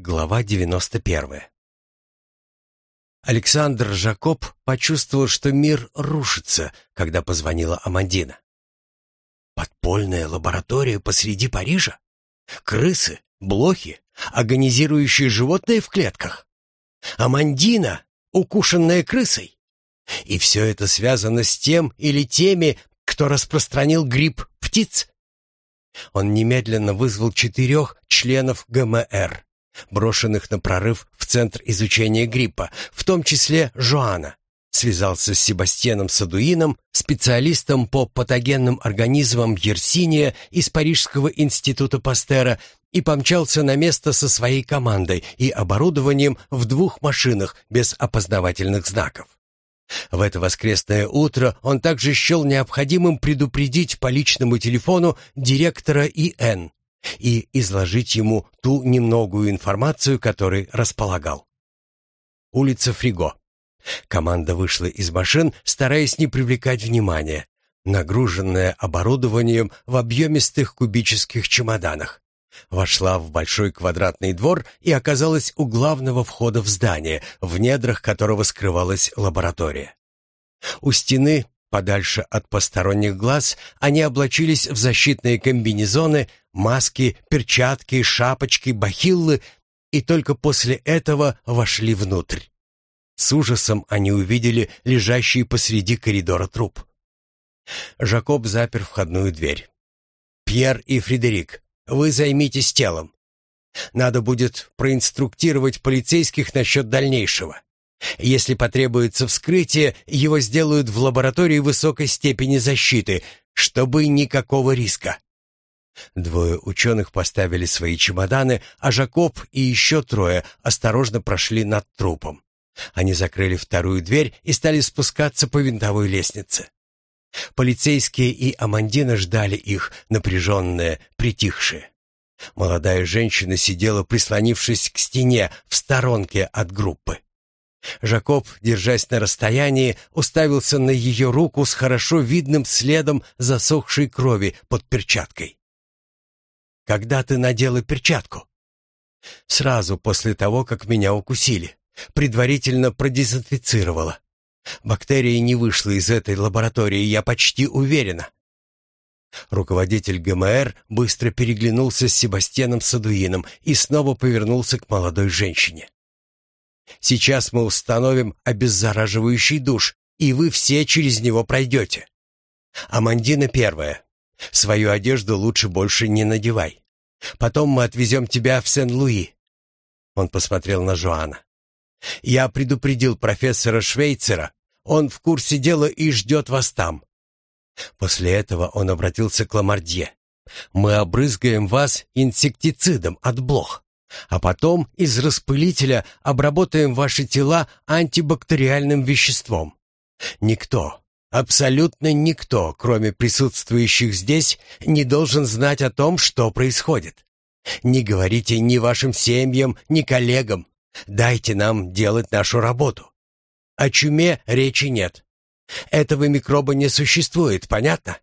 Глава 91. Александр Жакоб почувствовал, что мир рушится, когда позвонила Амандина. Подпольная лаборатория посреди Парижа? Крысы, блохи, агонизирующие животные в клетках? Амандина, укушенная крысой? И все это связано с тем или теми, кто распространил грипп птиц? Он немедленно вызвал четырех членов ГМР брошенных на прорыв в Центр изучения гриппа, в том числе Жоана. Связался с Себастьяном Садуином, специалистом по патогенным организмам Yersinia из Парижского института Пастера, и помчался на место со своей командой и оборудованием в двух машинах без опознавательных знаков. В это воскресное утро он также счел необходимым предупредить по личному телефону директора ИН, и изложить ему ту немногую информацию, которой располагал. Улица Фриго. Команда вышла из машин, стараясь не привлекать внимания, нагруженная оборудованием в объемистых кубических чемоданах. Вошла в большой квадратный двор и оказалась у главного входа в здание, в недрах которого скрывалась лаборатория. У стены Подальше от посторонних глаз они облачились в защитные комбинезоны, маски, перчатки, шапочки, бахиллы и только после этого вошли внутрь. С ужасом они увидели лежащий посреди коридора труп. Жакоб запер входную дверь. «Пьер и Фредерик, вы займитесь телом. Надо будет проинструктировать полицейских насчет дальнейшего. Если потребуется вскрытие, его сделают в лаборатории высокой степени защиты, чтобы никакого риска. Двое ученых поставили свои чемоданы, а Жакоб и еще трое осторожно прошли над трупом. Они закрыли вторую дверь и стали спускаться по винтовой лестнице. Полицейские и Амандина ждали их, напряженные, притихшие. Молодая женщина сидела, прислонившись к стене в сторонке от группы. Жакоб, держась на расстоянии, уставился на ее руку с хорошо видным следом засохшей крови под перчаткой. «Когда ты надела перчатку?» «Сразу после того, как меня укусили. Предварительно продезинфицировала. Бактерия не вышла из этой лаборатории, я почти уверена». Руководитель ГМР быстро переглянулся с Себастьяном Садуином и снова повернулся к молодой женщине. Сейчас мы установим обеззараживающий душ, и вы все через него пройдете. Амандина первая. Свою одежду лучше больше не надевай. Потом мы отвезем тебя в Сен-Луи. Он посмотрел на Жоана. Я предупредил профессора Швейцера. Он в курсе дела и ждет вас там. После этого он обратился к Ламардье. Мы обрызгаем вас инсектицидом от блох. А потом из распылителя обработаем ваши тела антибактериальным веществом. Никто, абсолютно никто, кроме присутствующих здесь, не должен знать о том, что происходит. Не говорите ни вашим семьям, ни коллегам. Дайте нам делать нашу работу. О чуме речи нет. Этого микроба не существует, понятно?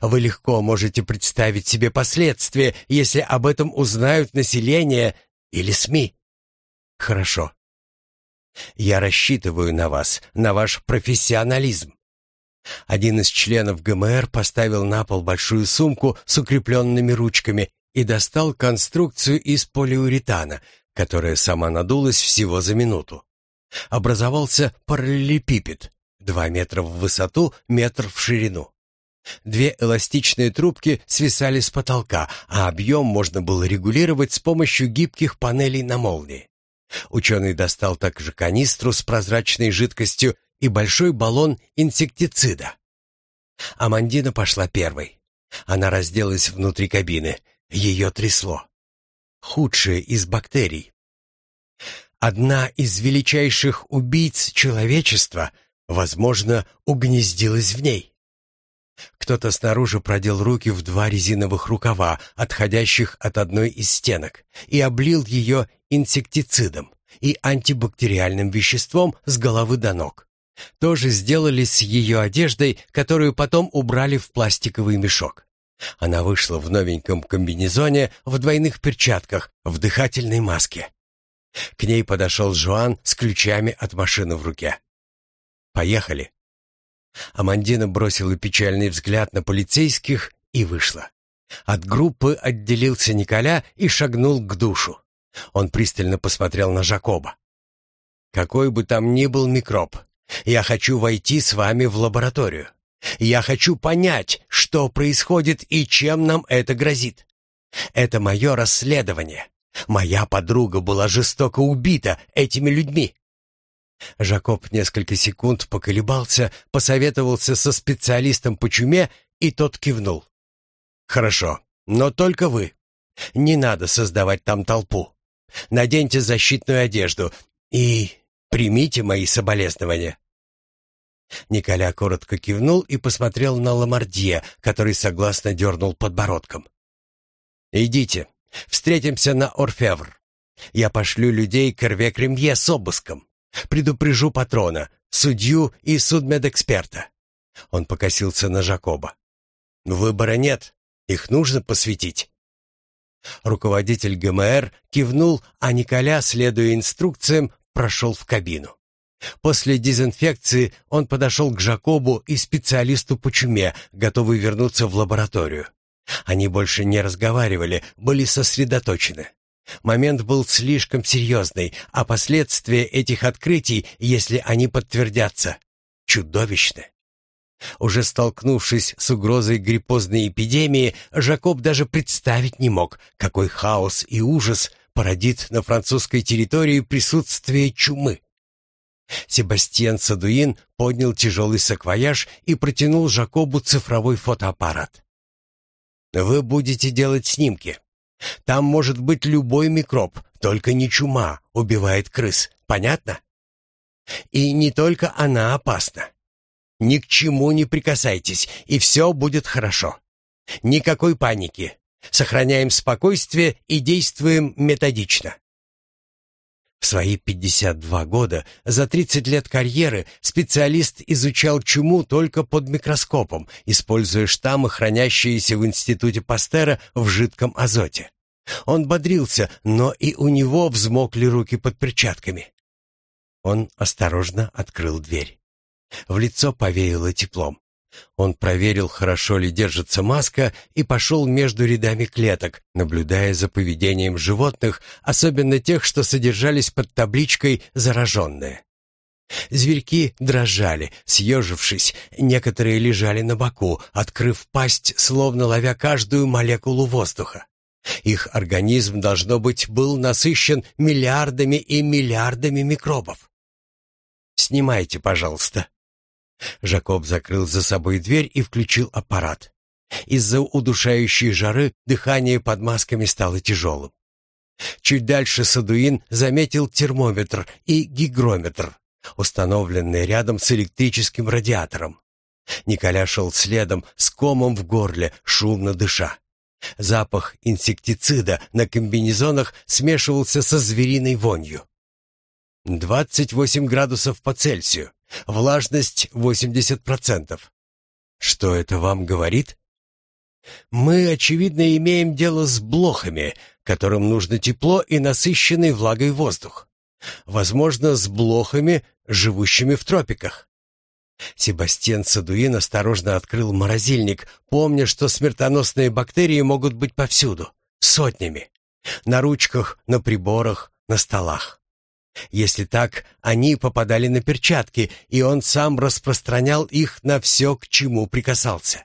Вы легко можете представить себе последствия, если об этом узнают население или СМИ. Хорошо. Я рассчитываю на вас, на ваш профессионализм. Один из членов ГМР поставил на пол большую сумку с укрепленными ручками и достал конструкцию из полиуретана, которая сама надулась всего за минуту. Образовался параллелепипед, два метра в высоту, метр в ширину. Две эластичные трубки свисали с потолка, а объем можно было регулировать с помощью гибких панелей на молнии. Ученый достал также канистру с прозрачной жидкостью и большой баллон инсектицида. Амандина пошла первой. Она разделась внутри кабины. Ее трясло. Худшее из бактерий. Одна из величайших убийц человечества, возможно, угнездилась в ней. Кто-то снаружи продел руки в два резиновых рукава, отходящих от одной из стенок, и облил ее инсектицидом и антибактериальным веществом с головы до ног. Тоже сделали с ее одеждой, которую потом убрали в пластиковый мешок. Она вышла в новеньком комбинезоне, в двойных перчатках, в дыхательной маске. К ней подошел Жуан с ключами от машины в руке. «Поехали». Амандина бросила печальный взгляд на полицейских и вышла. От группы отделился Николя и шагнул к душу. Он пристально посмотрел на Жакоба. «Какой бы там ни был микроб, я хочу войти с вами в лабораторию. Я хочу понять, что происходит и чем нам это грозит. Это мое расследование. Моя подруга была жестоко убита этими людьми. Жакоб несколько секунд поколебался, посоветовался со специалистом по чуме, и тот кивнул. «Хорошо, но только вы. Не надо создавать там толпу. Наденьте защитную одежду и примите мои соболезнования». Николя коротко кивнул и посмотрел на Ламардье, который согласно дернул подбородком. «Идите, встретимся на Орфевр. Я пошлю людей к Эрве-Кремье с обыском. Предупрежу патрона, судью и судмедэксперта». Он покосился на Жакоба. «Выбора нет, их нужно посвятить». Руководитель ГМР кивнул, а Николя, следуя инструкциям, прошел в кабину. После дезинфекции он подошел к Жакобу и специалисту по чуме, готовый вернуться в лабораторию. Они больше не разговаривали, были сосредоточены. Момент был слишком серьезный, а последствия этих открытий, если они подтвердятся, чудовищны. Уже столкнувшись с угрозой гриппозной эпидемии, Жакоб даже представить не мог, какой хаос и ужас породит на французской территории присутствие чумы. Себастьян Садуин поднял тяжелый саквояж и протянул Жакобу цифровой фотоаппарат. «Вы будете делать снимки. Там может быть любой микроб, только не чума, убивает крыс. Понятно? И не только она опасна. Ни к чему не прикасайтесь, и все будет хорошо. Никакой паники. Сохраняем спокойствие и действуем методично. В свои 52 года, за 30 лет карьеры, специалист изучал чуму только под микроскопом, используя штаммы, хранящиеся в институте Пастера в жидком азоте. Он бодрился, но и у него взмокли руки под перчатками. Он осторожно открыл дверь. В лицо повеяло теплом. Он проверил, хорошо ли держится маска, и пошел между рядами клеток, наблюдая за поведением животных, особенно тех, что содержались под табличкой «зараженные». Зверьки дрожали, съежившись, некоторые лежали на боку, открыв пасть, словно ловя каждую молекулу воздуха. Их организм, должно быть, был насыщен миллиардами и миллиардами микробов. «Снимайте, пожалуйста», Жакоб закрыл за собой дверь и включил аппарат. Из-за удушающей жары дыхание под масками стало тяжелым. Чуть дальше Садуин заметил термометр и гигрометр, установленные рядом с электрическим радиатором. Николя шел следом, с комом в горле, шумно дыша. Запах инсектицида на комбинезонах смешивался со звериной вонью. «Двадцать восемь градусов по Цельсию. Влажность 80%. Что это вам говорит? Мы, очевидно, имеем дело с блохами, которым нужно тепло и насыщенный влагой воздух. Возможно, с блохами, живущими в тропиках. Себастьян Садуин осторожно открыл морозильник, помня, что смертоносные бактерии могут быть повсюду, сотнями. На ручках, на приборах, на столах. Если так, они попадали на перчатки, и он сам распространял их на все, к чему прикасался.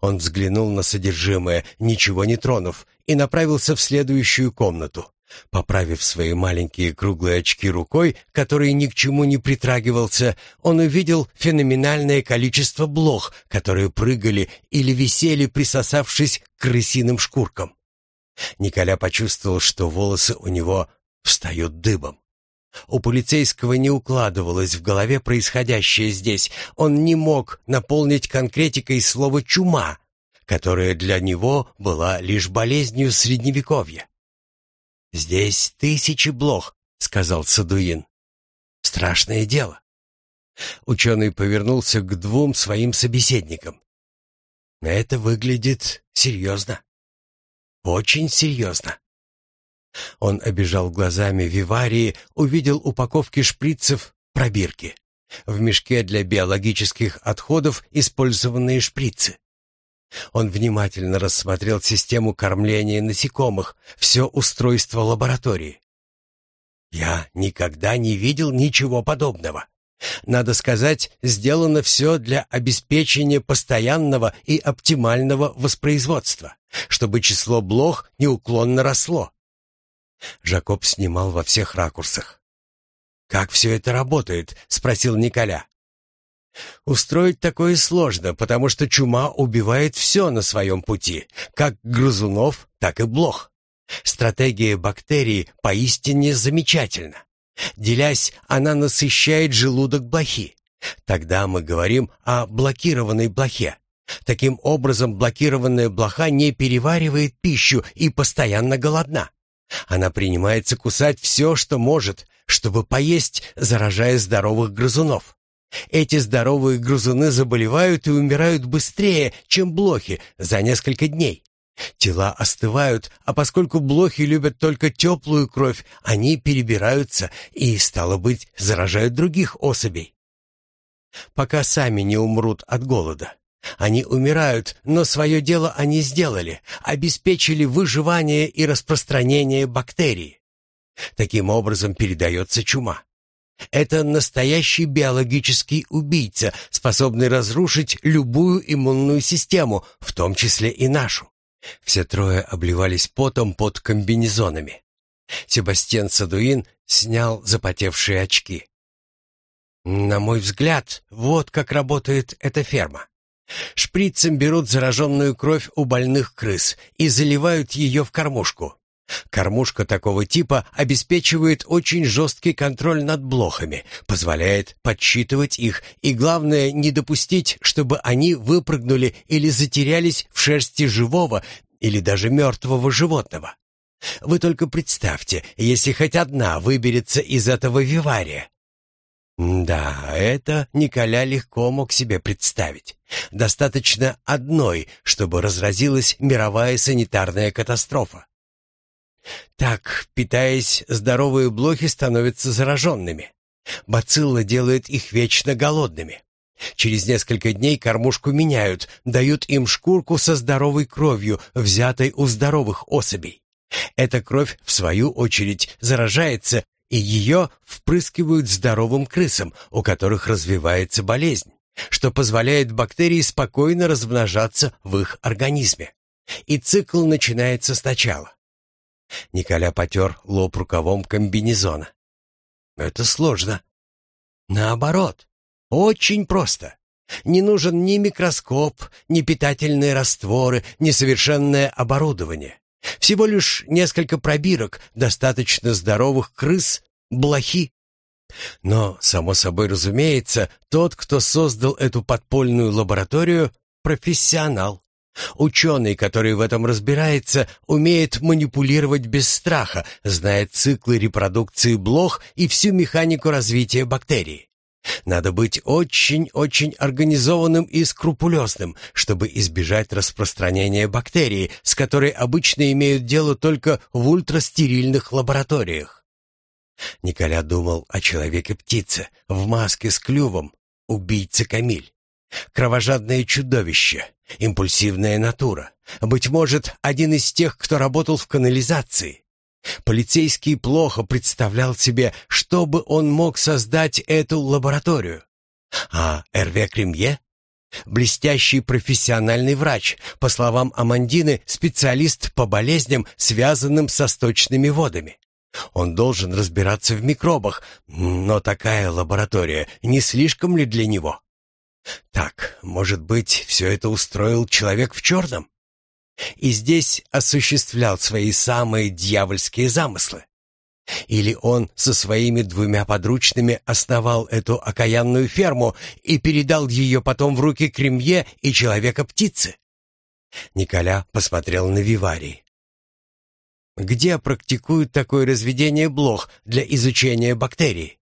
Он взглянул на содержимое, ничего не тронув, и направился в следующую комнату. Поправив свои маленькие круглые очки рукой, который ни к чему не притрагивался, он увидел феноменальное количество блох, которые прыгали или висели, присосавшись к крысиным шкуркам. Николя почувствовал, что волосы у него встают дыбом. У полицейского не укладывалось в голове происходящее здесь. Он не мог наполнить конкретикой слово «чума», которое для него была лишь болезнью Средневековья. «Здесь тысячи блох», — сказал Садуин. «Страшное дело». Ученый повернулся к двум своим собеседникам. «Это выглядит серьезно. Очень серьезно». Он обежал глазами виварии, увидел упаковки шприцев, пробирки. В мешке для биологических отходов использованные шприцы. Он внимательно рассмотрел систему кормления насекомых, все устройство лаборатории. Я никогда не видел ничего подобного. Надо сказать, сделано все для обеспечения постоянного и оптимального воспроизводства, чтобы число блох неуклонно росло. Жакоб снимал во всех ракурсах. «Как все это работает?» — спросил Николя. «Устроить такое сложно, потому что чума убивает все на своем пути, как грызунов, так и блох. Стратегия бактерий поистине замечательна. Делясь, она насыщает желудок блохи. Тогда мы говорим о блокированной блохе. Таким образом, блокированная блоха не переваривает пищу и постоянно голодна. Она принимается кусать все, что может, чтобы поесть, заражая здоровых грызунов. Эти здоровые грызуны заболевают и умирают быстрее, чем блохи, за несколько дней. Тела остывают, а поскольку блохи любят только теплую кровь, они перебираются и, стало быть, заражают других особей. Пока сами не умрут от голода. Они умирают, но свое дело они сделали, обеспечили выживание и распространение бактерий. Таким образом передается чума. Это настоящий биологический убийца, способный разрушить любую иммунную систему, в том числе и нашу. Все трое обливались потом под комбинезонами. Себастьян Садуин снял запотевшие очки. «На мой взгляд, вот как работает эта ферма. Шприцем берут зараженную кровь у больных крыс и заливают ее в кормушку. Кормушка такого типа обеспечивает очень жесткий контроль над блохами, позволяет подсчитывать их и, главное, не допустить, чтобы они выпрыгнули или затерялись в шерсти живого или даже мертвого животного. Вы только представьте, если хоть одна выберется из этого вивария, да, это Николя легко мог себе представить. Достаточно одной, чтобы разразилась мировая санитарная катастрофа. Так, питаясь, здоровые блохи становятся зараженными. Бацилла делает их вечно голодными. Через несколько дней кормушку меняют, дают им шкурку со здоровой кровью, взятой у здоровых особей. Эта кровь, в свою очередь, заражается и ее впрыскивают здоровым крысам, у которых развивается болезнь, что позволяет бактерии спокойно размножаться в их организме. И цикл начинается сначала. Николя потер лоб рукавом комбинезона. Это сложно. Наоборот, очень просто. Не нужен ни микроскоп, ни питательные растворы, ни совершенное оборудование. Всего лишь несколько пробирок, достаточно здоровых крыс, блохи. Но, само собой разумеется, тот, кто создал эту подпольную лабораторию, профессионал. Ученый, который в этом разбирается, умеет манипулировать без страха, знает циклы репродукции блох и всю механику развития бактерий. Надо быть очень-очень организованным и скрупулезным, чтобы избежать распространения бактерии, с которой обычно имеют дело только в ультрастерильных лабораториях. Николя думал о человеке-птице в маске с клювом, убийце Камиль. Кровожадное чудовище, импульсивная натура. Быть может, один из тех, кто работал в канализации. Полицейский плохо представлял себе, чтобы он мог создать эту лабораторию. А Эрве Кремье? Блестящий профессиональный врач, по словам Амандины, специалист по болезням, связанным со сточными водами. Он должен разбираться в микробах, но такая лаборатория не слишком ли для него? Так, может быть, все это устроил человек в черном? И здесь осуществлял свои самые дьявольские замыслы? Или он со своими двумя подручными основал эту окаянную ферму и передал ее потом в руки Кремье и Человека-птицы? Николя посмотрел на Виварий. Где практикуют такое разведение блох для изучения бактерий?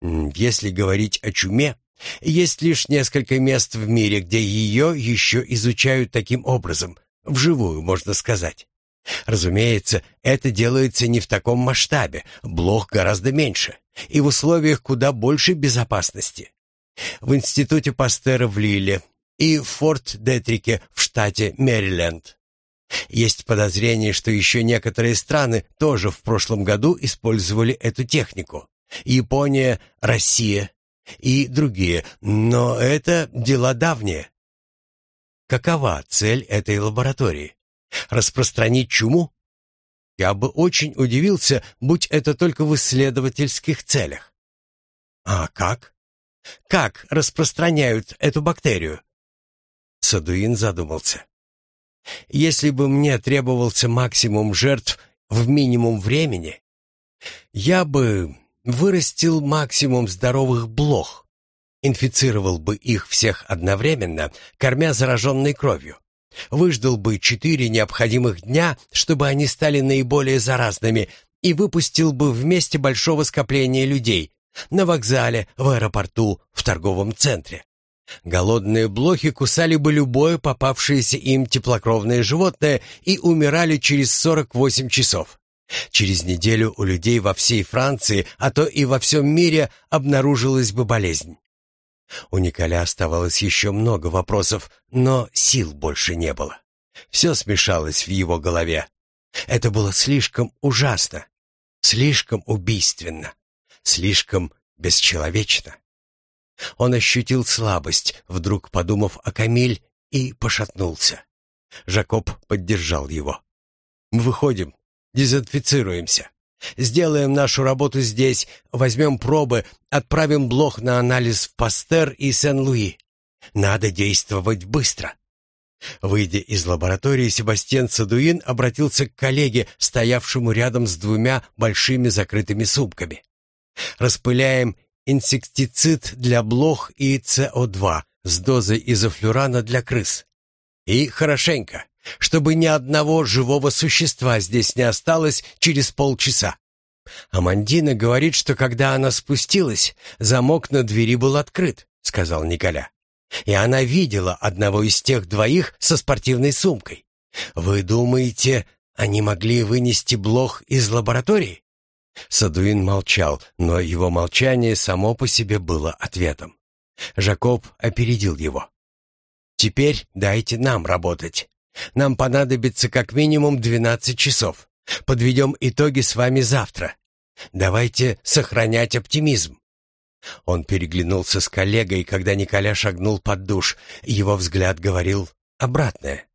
Если говорить о чуме, есть лишь несколько мест в мире, где ее еще изучают таким образом, Вживую, можно сказать. Разумеется, это делается не в таком масштабе, блох гораздо меньше, и в условиях куда больше безопасности. В институте Пастера в Лиле и в Форт-Детрике в штате Мэриленд. Есть подозрение, что еще некоторые страны тоже в прошлом году использовали эту технику. Япония, Россия и другие, но это дела давние. Какова цель этой лаборатории? Распространить чуму? Я бы очень удивился, будь это только в исследовательских целях. А как? Как распространяют эту бактерию? Садуин задумался. Если бы мне требовался максимум жертв в минимум времени, я бы вырастил максимум здоровых блох, инфицировал бы их всех одновременно, кормя зараженной кровью. Выждал бы четыре необходимых дня, чтобы они стали наиболее заразными, и выпустил бы вместе большого скопления людей на вокзале, в аэропорту, в торговом центре. Голодные блохи кусали бы любое попавшееся им теплокровное животное и умирали через 48 часов. Через неделю у людей во всей Франции, а то и во всем мире обнаружилась бы болезнь. У Николя оставалось еще много вопросов, но сил больше не было. Все смешалось в его голове. Это было слишком ужасно, слишком убийственно, слишком бесчеловечно. Он ощутил слабость, вдруг подумав о Камиль, и пошатнулся. Жакоб поддержал его. «Мы выходим, дезинфицируемся. Сделаем нашу работу здесь, возьмем пробы, отправим блох на анализ в Пастер и Сен-Луи. Надо действовать быстро». Выйдя из лаборатории, Себастьян Садуин обратился к коллеге, стоявшему рядом с двумя большими закрытыми сумками. «Распыляем инсектицид для блох и СО2 с дозой изофлюрана для крыс. И хорошенько, чтобы ни одного живого существа здесь не осталось через полчаса. Амандина говорит, что когда она спустилась, замок на двери был открыт, сказал Николя. И она видела одного из тех двоих со спортивной сумкой. Вы думаете, они могли вынести блох из лаборатории? Садуин молчал, но его молчание само по себе было ответом. Жакоб опередил его. «Теперь дайте нам работать. Нам понадобится как минимум двенадцать часов. Подведем итоги с вами завтра. Давайте сохранять оптимизм». Он переглянулся с коллегой, когда Николя шагнул под душ. Его взгляд говорил обратное.